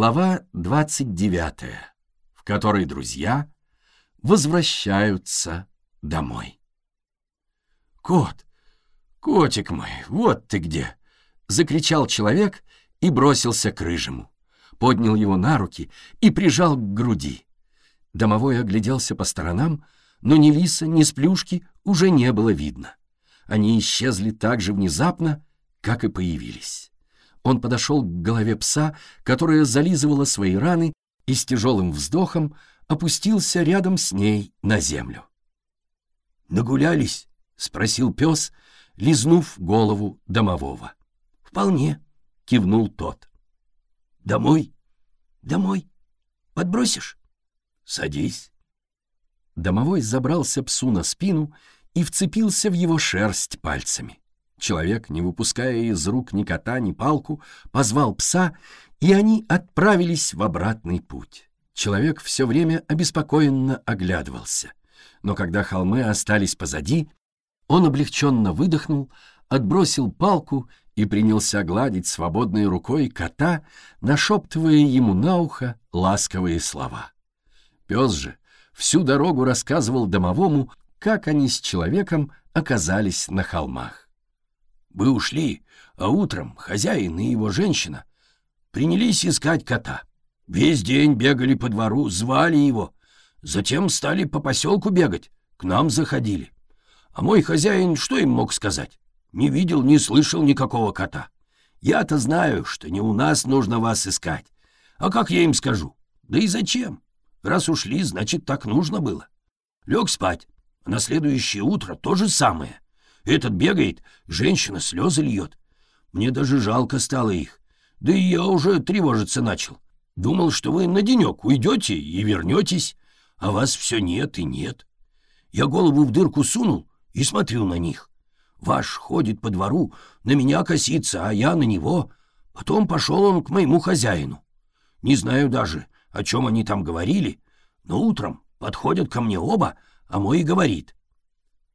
Глава 29, в которой друзья возвращаются домой. «Кот, котик мой, вот ты где!» — закричал человек и бросился к рыжему. Поднял его на руки и прижал к груди. Домовой огляделся по сторонам, но ни лиса, ни сплюшки уже не было видно. Они исчезли так же внезапно, как и появились. Он подошел к голове пса, которая зализывала свои раны, и с тяжелым вздохом опустился рядом с ней на землю. «Нагулялись?» — спросил пес, лизнув голову домового. «Вполне», — кивнул тот. «Домой?» «Домой. Подбросишь?» «Садись». Домовой забрался псу на спину и вцепился в его шерсть пальцами. Человек, не выпуская из рук ни кота, ни палку, позвал пса, и они отправились в обратный путь. Человек все время обеспокоенно оглядывался. Но когда холмы остались позади, он облегченно выдохнул, отбросил палку и принялся гладить свободной рукой кота, нашептывая ему на ухо ласковые слова. Пес же всю дорогу рассказывал домовому, как они с человеком оказались на холмах. Мы ушли, а утром хозяин и его женщина принялись искать кота. Весь день бегали по двору, звали его. Затем стали по поселку бегать, к нам заходили. А мой хозяин что им мог сказать? Не видел, не слышал никакого кота. Я-то знаю, что не у нас нужно вас искать. А как я им скажу? Да и зачем? Раз ушли, значит, так нужно было. Лег спать, а на следующее утро то же самое — этот бегает, женщина слезы льет. Мне даже жалко стало их. Да и я уже тревожиться начал. Думал, что вы на денек уйдете и вернетесь, а вас все нет и нет. Я голову в дырку сунул и смотрю на них. Ваш ходит по двору, на меня косится, а я на него. Потом пошел он к моему хозяину. Не знаю даже, о чем они там говорили, но утром подходят ко мне оба, а мой говорит.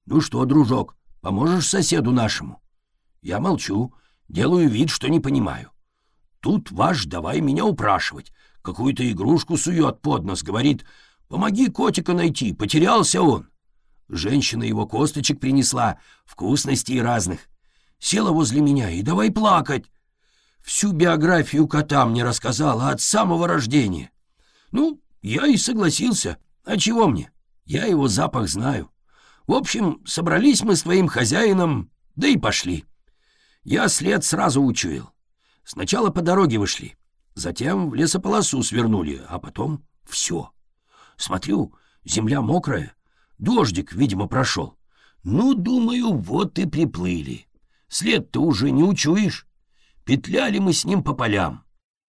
«Ну что, дружок, Поможешь соседу нашему?» Я молчу, делаю вид, что не понимаю. Тут ваш давай меня упрашивать. Какую-то игрушку сует под нос, говорит, «Помоги котика найти, потерялся он». Женщина его косточек принесла, вкусностей разных. Села возле меня и давай плакать. Всю биографию кота мне рассказала от самого рождения. Ну, я и согласился. А чего мне? Я его запах знаю. В общем, собрались мы с твоим хозяином, да и пошли. Я след сразу учуял. Сначала по дороге вышли, затем в лесополосу свернули, а потом все. Смотрю, земля мокрая, дождик, видимо, прошел. Ну, думаю, вот и приплыли. След-то уже не учуешь. Петляли мы с ним по полям.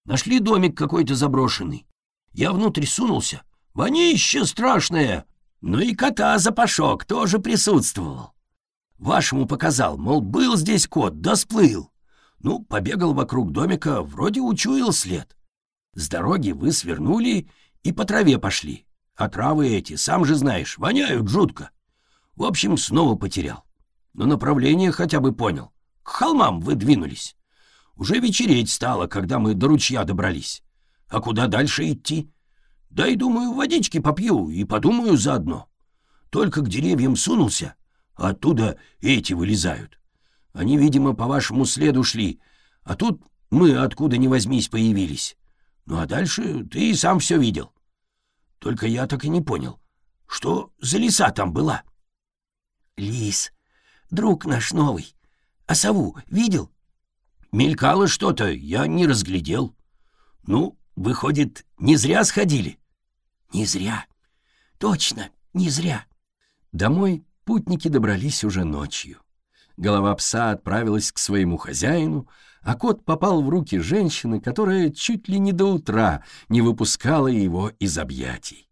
Нашли домик какой-то заброшенный. Я внутрь сунулся. Вонище страшное, ну и кота запашок тоже присутствовал. Вашему показал, мол, был здесь кот, да сплыл. Ну, побегал вокруг домика, вроде учуял след. С дороги вы свернули и по траве пошли. А травы эти, сам же знаешь, воняют жутко. В общем, снова потерял. Но направление хотя бы понял. К холмам вы двинулись. Уже вечереть стало, когда мы до ручья добрались. А куда дальше идти? Дай, думаю, водички попью и подумаю заодно. Только к деревьям сунулся, а оттуда эти вылезают. Они, видимо, по вашему следу шли, а тут мы откуда ни возьмись появились. Ну а дальше ты и сам все видел. Только я так и не понял, что за лиса там была. Лис, друг наш новый. А сову видел? Мелькало что-то, я не разглядел. Ну, выходит, не зря сходили. Не зря. Точно, не зря. Домой путники добрались уже ночью. Голова пса отправилась к своему хозяину, а кот попал в руки женщины, которая чуть ли не до утра не выпускала его из объятий.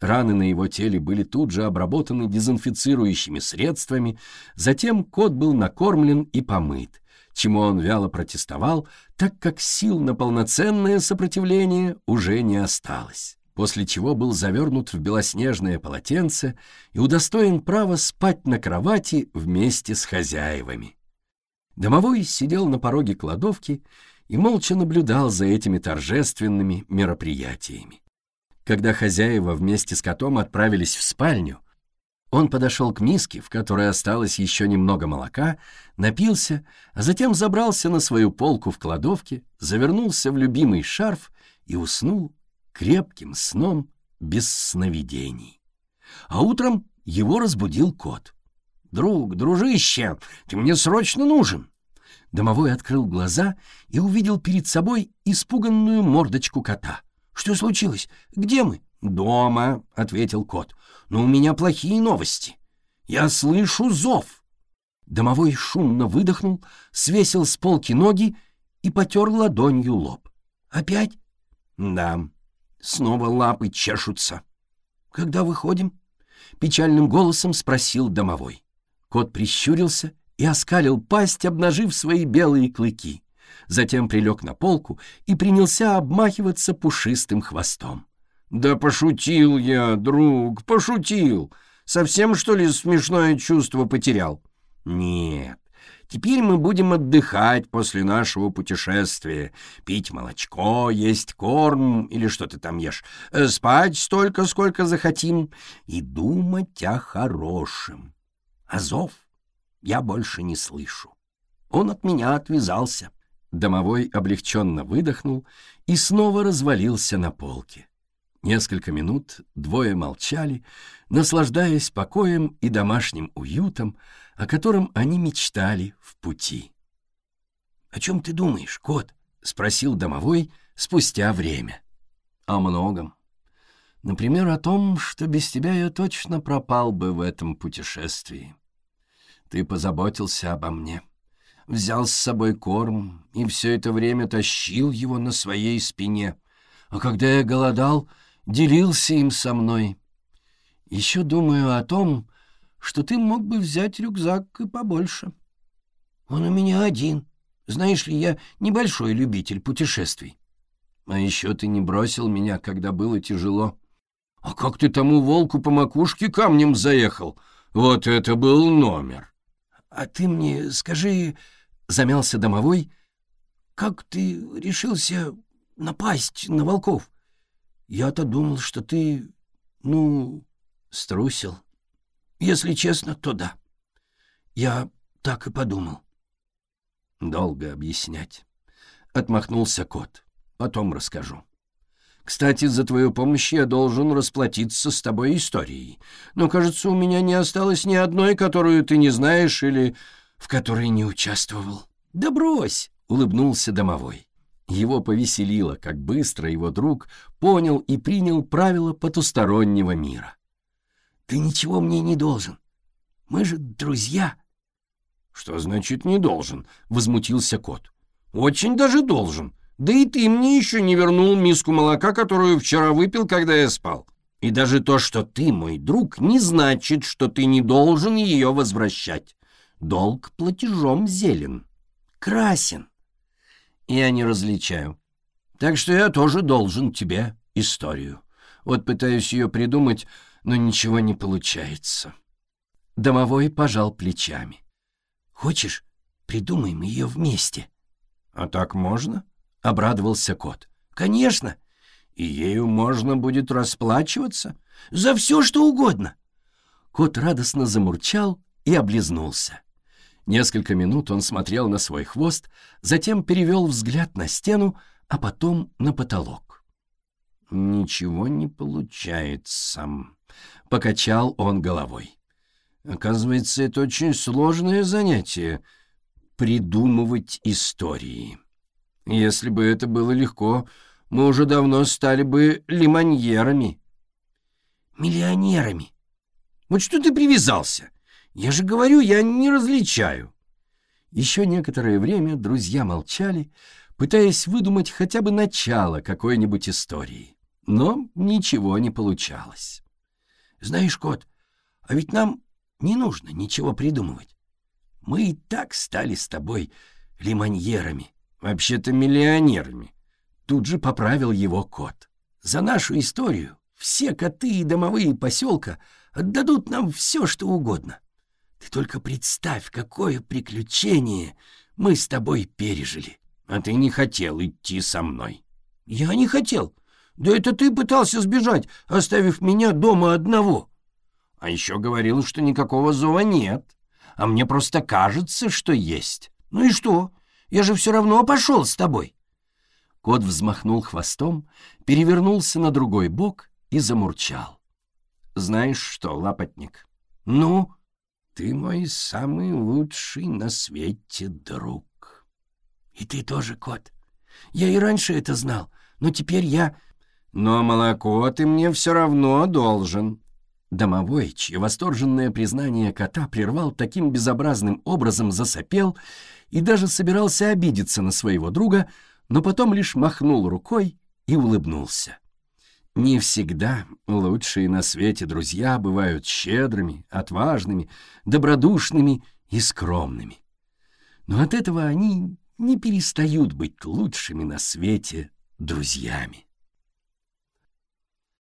Раны на его теле были тут же обработаны дезинфицирующими средствами, затем кот был накормлен и помыт, чему он вяло протестовал, так как сил на полноценное сопротивление уже не осталось после чего был завернут в белоснежное полотенце и удостоен права спать на кровати вместе с хозяевами. Домовой сидел на пороге кладовки и молча наблюдал за этими торжественными мероприятиями. Когда хозяева вместе с котом отправились в спальню, он подошел к миске, в которой осталось еще немного молока, напился, а затем забрался на свою полку в кладовке, завернулся в любимый шарф и уснул крепким сном без сновидений. А утром его разбудил кот. «Друг, дружище, ты мне срочно нужен!» Домовой открыл глаза и увидел перед собой испуганную мордочку кота. «Что случилось? Где мы?» «Дома», — ответил кот. «Но у меня плохие новости. Я слышу зов». Домовой шумно выдохнул, свесил с полки ноги и потер ладонью лоб. «Опять?» «Да, снова лапы чешутся». «Когда выходим?» — печальным голосом спросил домовой. Кот прищурился и оскалил пасть, обнажив свои белые клыки. Затем прилег на полку и принялся обмахиваться пушистым хвостом. «Да пошутил я, друг, пошутил. Совсем, что ли, смешное чувство потерял?» «Нет, Теперь мы будем отдыхать после нашего путешествия, пить молочко, есть корм или что ты там ешь, э, спать столько, сколько захотим и думать о хорошем. Азов я больше не слышу. Он от меня отвязался. Домовой облегченно выдохнул и снова развалился на полке. Несколько минут двое молчали, наслаждаясь покоем и домашним уютом, о котором они мечтали в пути. «О чем ты думаешь, кот?» — спросил домовой спустя время. «О многом. Например, о том, что без тебя я точно пропал бы в этом путешествии. Ты позаботился обо мне, взял с собой корм и все это время тащил его на своей спине, а когда я голодал — делился им со мной. Еще думаю о том, что ты мог бы взять рюкзак и побольше. Он у меня один. Знаешь ли, я небольшой любитель путешествий. А еще ты не бросил меня, когда было тяжело. А как ты тому волку по макушке камнем заехал? Вот это был номер. А ты мне скажи, — замялся домовой, — как ты решился напасть на волков? Я-то думал, что ты, ну, струсил. Если честно, то да. Я так и подумал. Долго объяснять. Отмахнулся кот. Потом расскажу. Кстати, за твою помощь я должен расплатиться с тобой историей. Но, кажется, у меня не осталось ни одной, которую ты не знаешь или в которой не участвовал. Да брось, улыбнулся домовой. Его повеселило, как быстро его друг понял и принял правила потустороннего мира. «Ты ничего мне не должен. Мы же друзья». «Что значит «не должен»?» — возмутился кот. «Очень даже должен. Да и ты мне еще не вернул миску молока, которую вчера выпил, когда я спал. И даже то, что ты мой друг, не значит, что ты не должен ее возвращать. Долг платежом зелен, красен я не различаю. Так что я тоже должен тебе историю. Вот пытаюсь ее придумать, но ничего не получается». Домовой пожал плечами. «Хочешь, придумаем ее вместе?» «А так можно?» — обрадовался кот. «Конечно. И ею можно будет расплачиваться за все, что угодно». Кот радостно замурчал и облизнулся. Несколько минут он смотрел на свой хвост, затем перевел взгляд на стену, а потом на потолок. «Ничего не получается», — покачал он головой. «Оказывается, это очень сложное занятие — придумывать истории. Если бы это было легко, мы уже давно стали бы лимоньерами». «Миллионерами. Вот что ты привязался?» Я же говорю, я не различаю. Еще некоторое время друзья молчали, пытаясь выдумать хотя бы начало какой-нибудь истории. Но ничего не получалось. Знаешь, кот, а ведь нам не нужно ничего придумывать. Мы и так стали с тобой лимоньерами, вообще-то миллионерами. Тут же поправил его кот. За нашу историю все коты и домовые поселка отдадут нам все, что угодно. Ты только представь, какое приключение мы с тобой пережили. а ты не хотел идти со мной». «Я не хотел. Да это ты пытался сбежать, оставив меня дома одного». «А еще говорил, что никакого зова нет, а мне просто кажется, что есть». «Ну и что? Я же все равно пошел с тобой». Кот взмахнул хвостом, перевернулся на другой бок и замурчал. «Знаешь что, лапотник?» «Ну?» «Ты мой самый лучший на свете друг». «И ты тоже, кот. Я и раньше это знал, но теперь я...» «Но молоко ты мне все равно должен». Домовой, чье восторженное признание кота прервал таким безобразным образом, засопел и даже собирался обидеться на своего друга, но потом лишь махнул рукой и улыбнулся. Не всегда лучшие на свете друзья бывают щедрыми, отважными, добродушными и скромными. Но от этого они не перестают быть лучшими на свете друзьями.